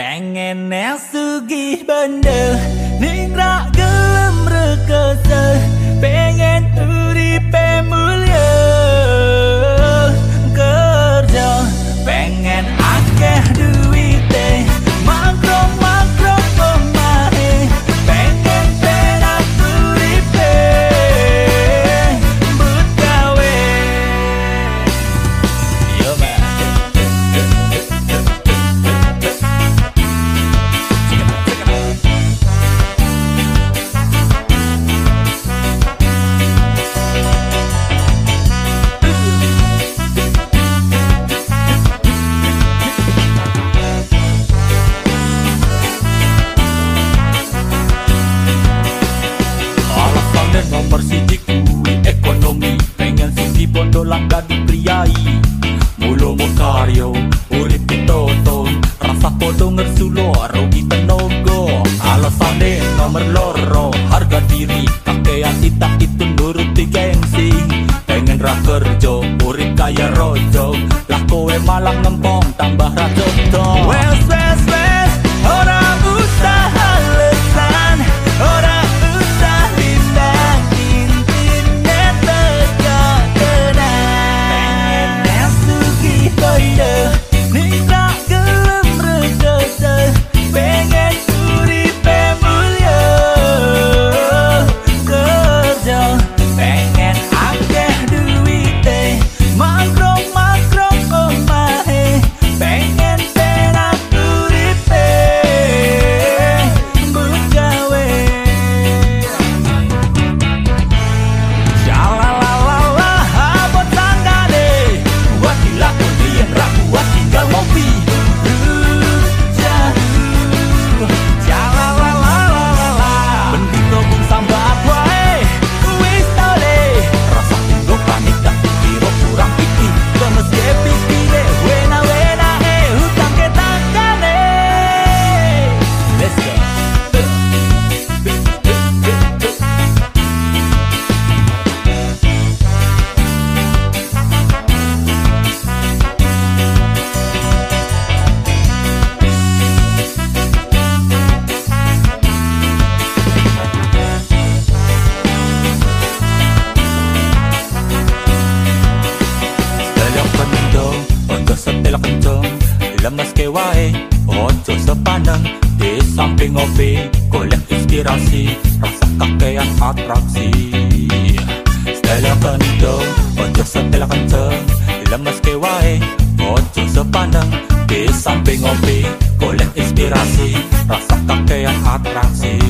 Pengen yang ra benda lâm raga cơ sehari y tú Sambil ngopi, golek inspirasi Rasa kekean atraksi.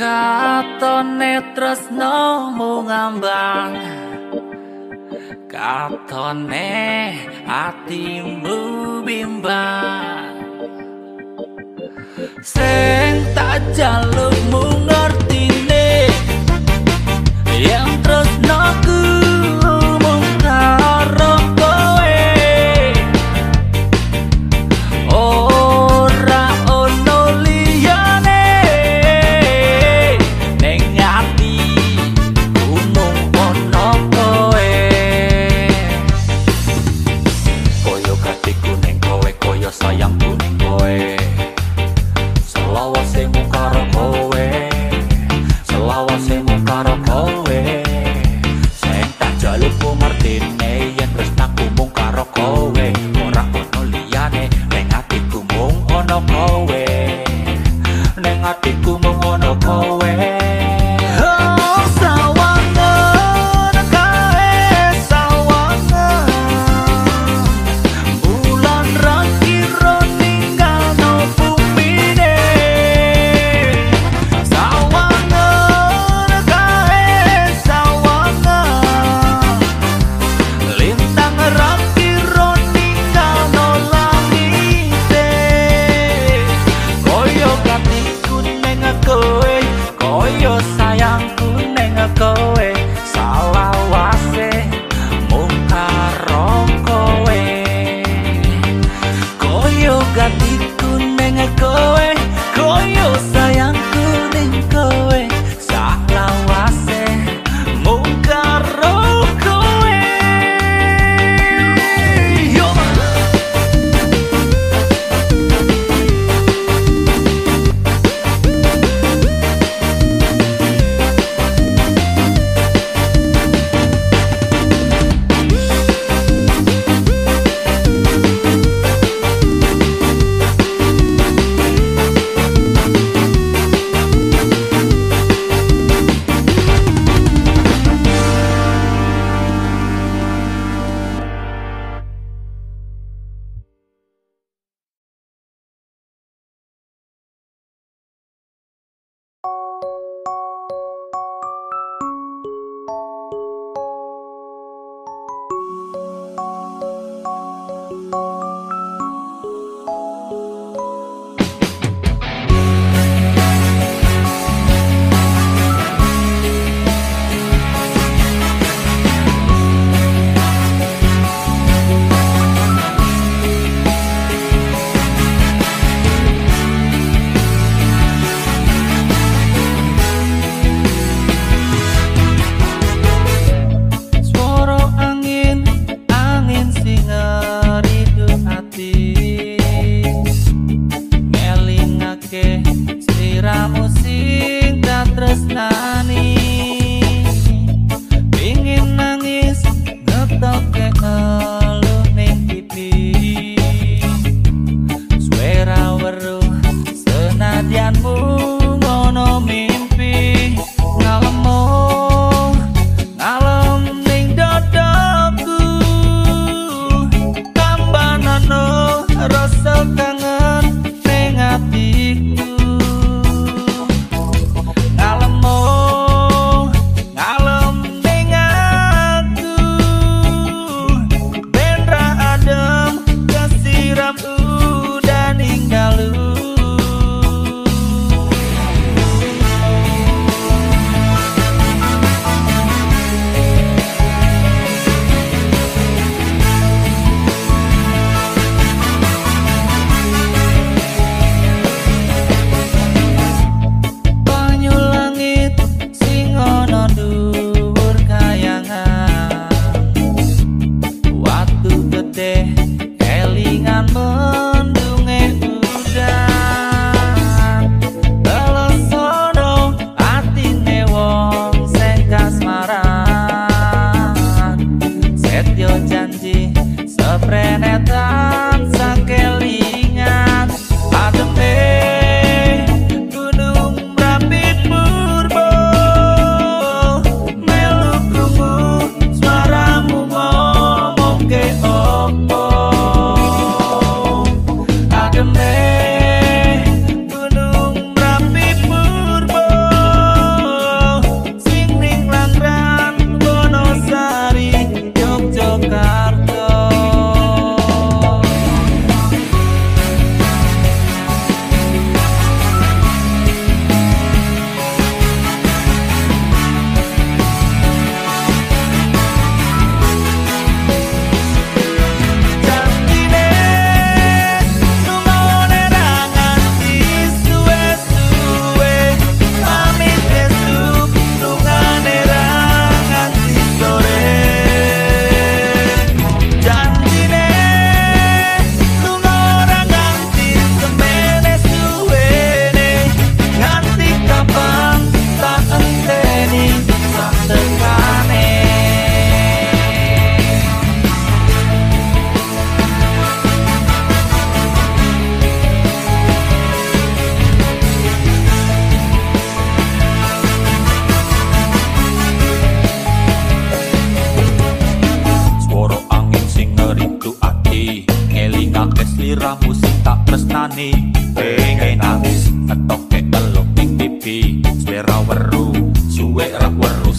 Katone tresno mu ngambang. Katone atimu bimbang. Seng tak jaluk mu ngerti Yang tresno tak es liramu sing tak tresnani pengen nangis ketok ke elok ning pipi. Swera weru suwe ra weru